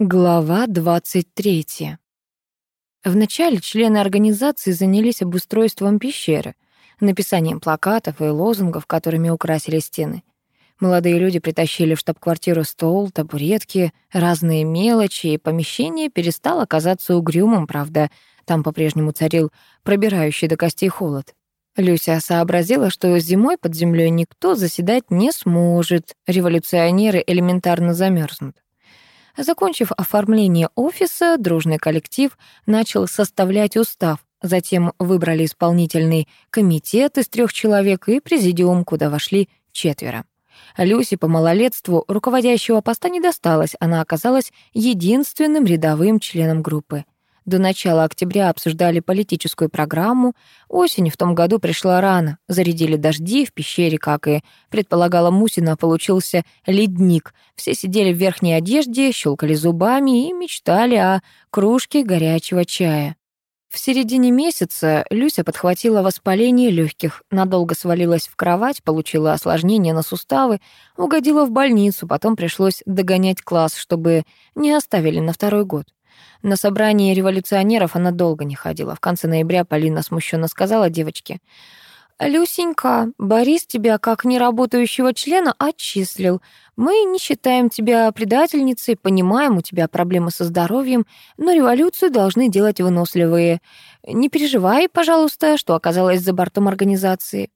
Глава 23. Вначале члены организации занялись обустройством пещеры, написанием плакатов и лозунгов, которыми украсили стены. Молодые люди притащили в штаб-квартиру стол, табуретки, разные мелочи, и помещение перестало казаться угрюмым, правда, там по-прежнему царил пробирающий до костей холод. Люся сообразила, что зимой под землей никто заседать не сможет, революционеры элементарно замерзнут. Закончив оформление офиса, дружный коллектив начал составлять устав. Затем выбрали исполнительный комитет из трех человек и президиум, куда вошли четверо. Люси по малолетству руководящего поста не досталось, она оказалась единственным рядовым членом группы. До начала октября обсуждали политическую программу. Осень в том году пришла рано. Зарядили дожди в пещере, как и предполагала Мусина, получился ледник. Все сидели в верхней одежде, щелкали зубами и мечтали о кружке горячего чая. В середине месяца Люся подхватила воспаление легких, надолго свалилась в кровать, получила осложнение на суставы, угодила в больницу, потом пришлось догонять класс, чтобы не оставили на второй год. На собрание революционеров она долго не ходила. В конце ноября Полина смущенно сказала девочке, «Люсенька, Борис тебя как неработающего члена отчислил. Мы не считаем тебя предательницей, понимаем, у тебя проблемы со здоровьем, но революцию должны делать выносливые. Не переживай, пожалуйста, что оказалась за бортом организации».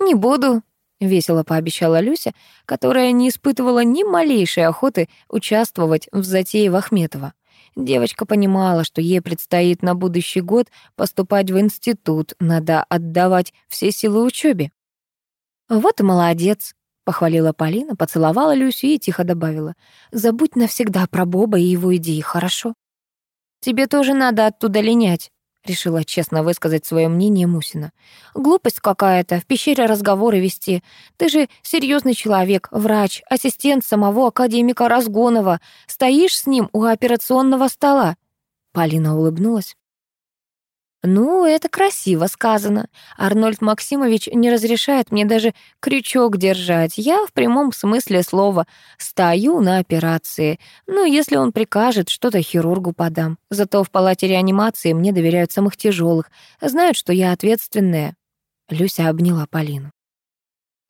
«Не буду», — весело пообещала Люся, которая не испытывала ни малейшей охоты участвовать в затее Вахметова. Девочка понимала, что ей предстоит на будущий год поступать в институт, надо отдавать все силы учебе. «Вот и молодец», — похвалила Полина, поцеловала Люсю и тихо добавила. «Забудь навсегда про Боба и его идеи, хорошо?» «Тебе тоже надо оттуда линять», решила честно высказать свое мнение Мусина. Глупость какая-то, в пещере разговоры вести. Ты же серьезный человек, врач, ассистент самого академика Разгонова. Стоишь с ним у операционного стола. Полина улыбнулась. «Ну, это красиво сказано. Арнольд Максимович не разрешает мне даже крючок держать. Я в прямом смысле слова стою на операции. Ну, если он прикажет, что-то хирургу подам. Зато в палате реанимации мне доверяют самых тяжелых, знают, что я ответственная». Люся обняла Полину.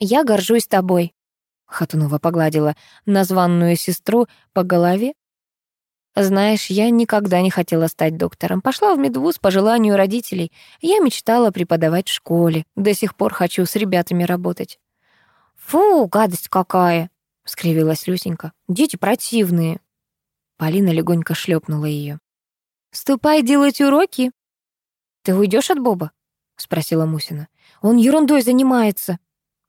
«Я горжусь тобой», — Хатунова погладила названную сестру по голове знаешь, я никогда не хотела стать доктором. Пошла в медвуз по желанию родителей. Я мечтала преподавать в школе. До сих пор хочу с ребятами работать. Фу, гадость какая, скривилась Люсенька. Дети противные. Полина легонько шлепнула ее. Ступай делать уроки. Ты уйдешь от Боба? спросила Мусина. Он ерундой занимается.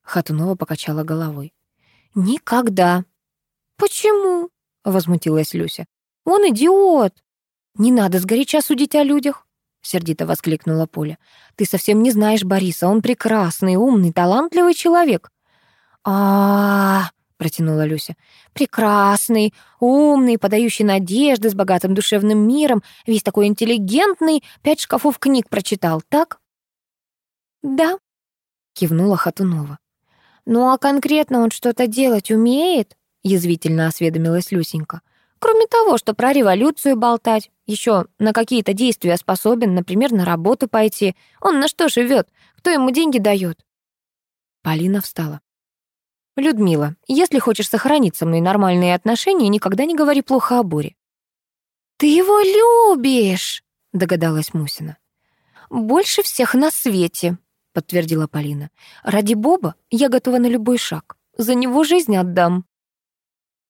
Хатунова покачала головой. Никогда. Почему? возмутилась Люся. Он идиот. Не надо сгоряча судить о людях, сердито воскликнула Поля. Ты совсем не знаешь Бориса, он прекрасный, умный, талантливый человек. А, протянула Люся. Прекрасный, умный, подающий надежды, с богатым душевным миром, весь такой интеллигентный, пять шкафов книг прочитал, так? Да, кивнула Хатунова. Ну а конкретно он что-то делать умеет? язвительно осведомилась Люсенька. Кроме того, что про революцию болтать, еще на какие-то действия способен, например, на работу пойти. Он на что живет? Кто ему деньги дает? Полина встала. «Людмила, если хочешь сохранить со мной нормальные отношения, никогда не говори плохо о Боре». «Ты его любишь!» — догадалась Мусина. «Больше всех на свете», — подтвердила Полина. «Ради Боба я готова на любой шаг. За него жизнь отдам».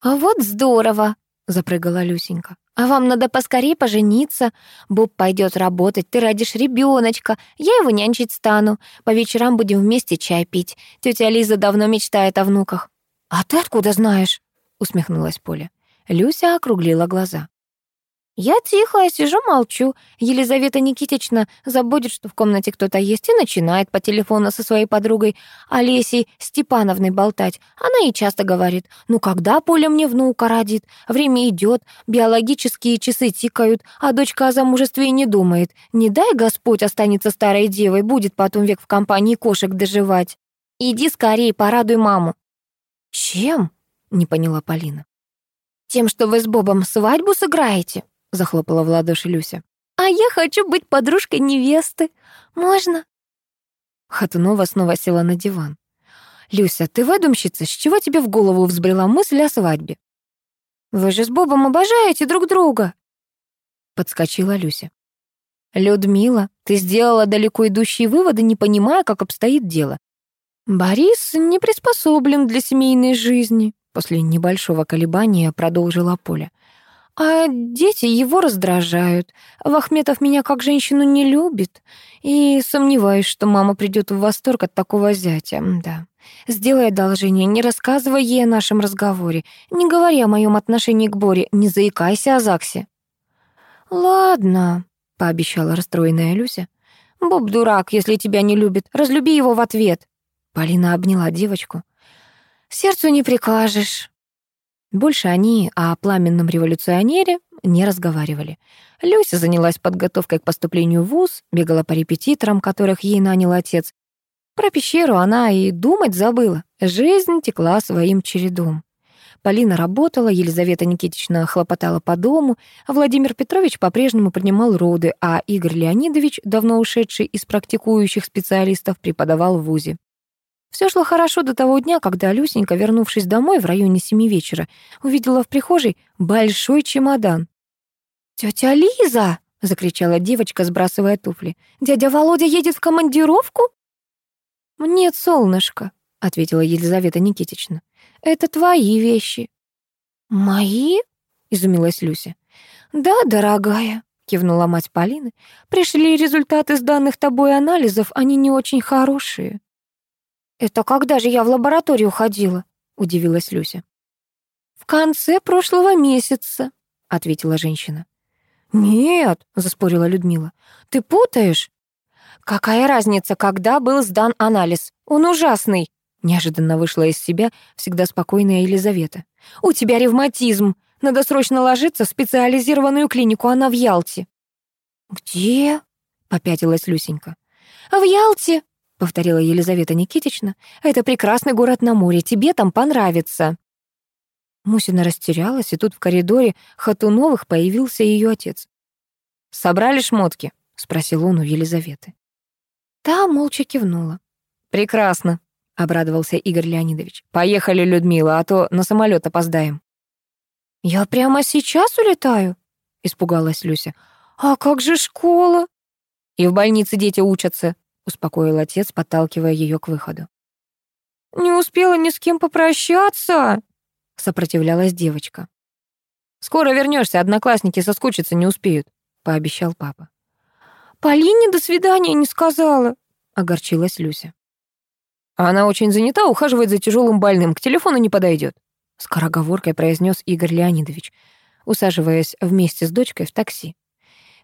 «А вот здорово!» Запрыгала Люсенька. «А вам надо поскорее пожениться. Боб пойдет работать, ты родишь ребеночка, я его нянчить стану. По вечерам будем вместе чай пить. Тетя Лиза давно мечтает о внуках». «А ты откуда знаешь?» — усмехнулась Поля. Люся округлила глаза. Я тихо, сижу, молчу. Елизавета Никитична забудет, что в комнате кто-то есть, и начинает по телефону со своей подругой Олесей Степановной болтать. Она ей часто говорит, ну когда Поля мне внука родит? Время идет, биологические часы тикают, а дочка о замужестве и не думает. Не дай Господь останется старой девой, будет потом век в компании кошек доживать. Иди скорее, порадуй маму. Чем? Не поняла Полина. «Тем, что вы с Бобом свадьбу сыграете?» — захлопала в ладоши Люся. «А я хочу быть подружкой невесты. Можно?» Хатунова снова села на диван. «Люся, ты выдумщица, с чего тебе в голову взбрела мысль о свадьбе?» «Вы же с Бобом обожаете друг друга!» Подскочила Люся. «Людмила, ты сделала далеко идущие выводы, не понимая, как обстоит дело. Борис не приспособлен для семейной жизни», после небольшого колебания продолжила Поля. А дети его раздражают. Вахметов меня как женщину не любит. И сомневаюсь, что мама придет в восторг от такого зятя. Да. Сделай одолжение, не рассказывай ей о нашем разговоре. Не говори о моем отношении к Боре, не заикайся о ЗАГСе. «Ладно», — пообещала расстроенная Люся. «Боб дурак, если тебя не любит. Разлюби его в ответ». Полина обняла девочку. «Сердцу не прикажешь». Больше они о пламенном революционере не разговаривали. Люся занялась подготовкой к поступлению в ВУЗ, бегала по репетиторам, которых ей нанял отец. Про пещеру она и думать забыла. Жизнь текла своим чередом. Полина работала, Елизавета Никитична хлопотала по дому, Владимир Петрович по-прежнему принимал роды, а Игорь Леонидович, давно ушедший из практикующих специалистов, преподавал в ВУЗе. Все шло хорошо до того дня, когда Люсенька, вернувшись домой в районе семи вечера, увидела в прихожей большой чемодан. «Тетя Лиза!» — закричала девочка, сбрасывая туфли. «Дядя Володя едет в командировку?» «Нет, солнышко», — ответила Елизавета Никитична. «Это твои вещи». «Мои?» — изумилась Люся. «Да, дорогая», — кивнула мать Полины. «Пришли результаты сданных тобой анализов, они не очень хорошие». «Это когда же я в лабораторию ходила?» — удивилась Люся. «В конце прошлого месяца», — ответила женщина. «Нет», — заспорила Людмила, — «ты путаешь». «Какая разница, когда был сдан анализ? Он ужасный!» Неожиданно вышла из себя всегда спокойная Елизавета. «У тебя ревматизм. Надо срочно ложиться в специализированную клинику, она в Ялте». «Где?» — попятилась Люсенька. «В Ялте», — повторила Елизавета Никитична. «Это прекрасный город на море, тебе там понравится». Мусина растерялась, и тут в коридоре Хатуновых появился ее отец. «Собрали шмотки?» — спросил он у Елизаветы. Та молча кивнула. «Прекрасно», — обрадовался Игорь Леонидович. «Поехали, Людмила, а то на самолет опоздаем». «Я прямо сейчас улетаю?» — испугалась Люся. «А как же школа?» «И в больнице дети учатся», успокоил отец, подталкивая ее к выходу. «Не успела ни с кем попрощаться!» — сопротивлялась девочка. «Скоро вернешься, одноклассники соскучиться не успеют», — пообещал папа. «Полине до свидания не сказала», — огорчилась Люся. «Она очень занята, ухаживает за тяжелым больным, к телефону не подойдет», — скороговоркой произнес Игорь Леонидович, усаживаясь вместе с дочкой в такси.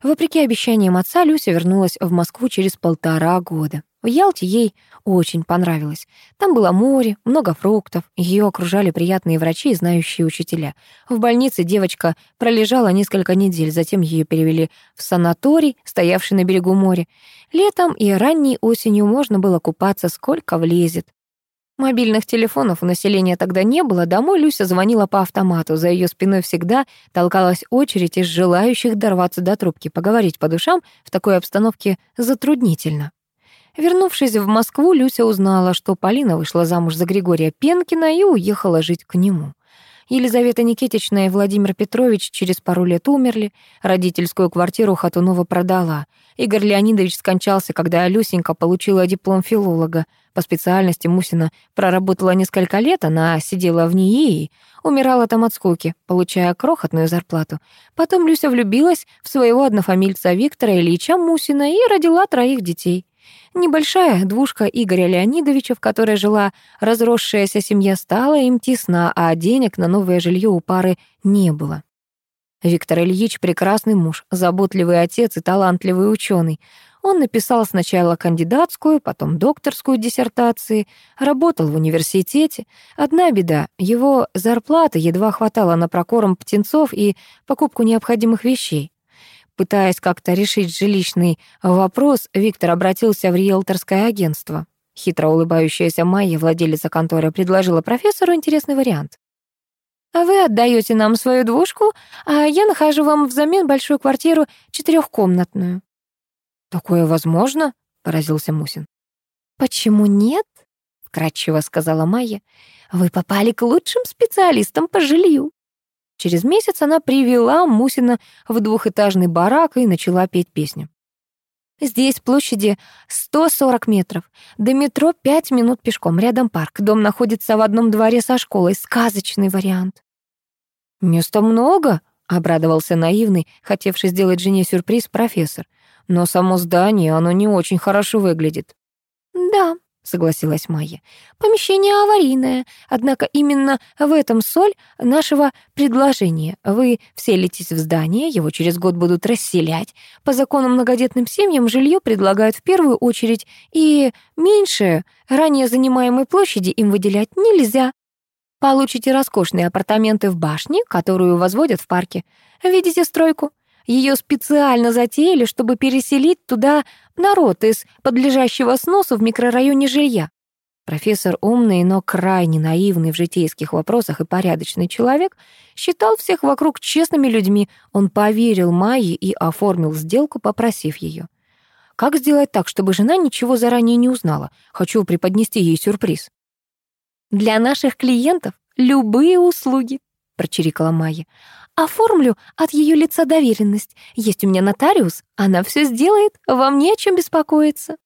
Вопреки обещаниям отца, Люся вернулась в Москву через полтора года. В Ялте ей очень понравилось. Там было море, много фруктов, ее окружали приятные врачи и знающие учителя. В больнице девочка пролежала несколько недель, затем ее перевели в санаторий, стоявший на берегу моря. Летом и ранней осенью можно было купаться сколько влезет. Мобильных телефонов у населения тогда не было, домой Люся звонила по автомату. За ее спиной всегда толкалась очередь из желающих дорваться до трубки. Поговорить по душам в такой обстановке затруднительно. Вернувшись в Москву, Люся узнала, что Полина вышла замуж за Григория Пенкина и уехала жить к нему. Елизавета Никитична и Владимир Петрович через пару лет умерли, родительскую квартиру Хатунова продала. Игорь Леонидович скончался, когда Люсенька получила диплом филолога. По специальности Мусина проработала несколько лет, она сидела в НИИ и умирала там от скуки, получая крохотную зарплату. Потом Люся влюбилась в своего однофамильца Виктора Ильича Мусина и родила троих детей. Небольшая двушка Игоря Леонидовича, в которой жила разросшаяся семья, стала им тесна, а денег на новое жилье у пары не было. Виктор Ильич — прекрасный муж, заботливый отец и талантливый ученый. Он написал сначала кандидатскую, потом докторскую диссертации, работал в университете. Одна беда — его зарплаты едва хватало на прокорм птенцов и покупку необходимых вещей. Пытаясь как-то решить жилищный вопрос, Виктор обратился в риэлторское агентство. Хитро улыбающаяся Майя, владелица конторы, предложила профессору интересный вариант. А вы отдаете нам свою двушку, а я нахожу вам взамен большую квартиру четырехкомнатную». «Такое возможно?» — поразился Мусин. «Почему нет?» — вкратчиво сказала Майя. «Вы попали к лучшим специалистам по жилью». Через месяц она привела Мусина в двухэтажный барак и начала петь песню. Здесь площади 140 метров. До метро 5 минут пешком. Рядом парк. Дом находится в одном дворе со школой. Сказочный вариант. «Места много», — обрадовался наивный, хотевший сделать жене сюрприз профессор. «Но само здание, оно не очень хорошо выглядит». «Да», — согласилась Майя. «Помещение аварийное, однако именно в этом соль нашего предложения. Вы вселитесь в здание, его через год будут расселять. По закону многодетным семьям жилье предлагают в первую очередь, и меньше ранее занимаемой площади им выделять нельзя. Получите роскошные апартаменты в башне, которую возводят в парке. Видите стройку? Ее специально затеяли, чтобы переселить туда народ из подлежащего сносу в микрорайоне жилья. Профессор умный, но крайне наивный в житейских вопросах и порядочный человек считал всех вокруг честными людьми. Он поверил Майе и оформил сделку, попросив ее. Как сделать так, чтобы жена ничего заранее не узнала? Хочу преподнести ей сюрприз. «Для наших клиентов любые услуги», — прочирикала Майя. Оформлю от ее лица доверенность. Есть у меня нотариус, она все сделает, вам не о чем беспокоиться».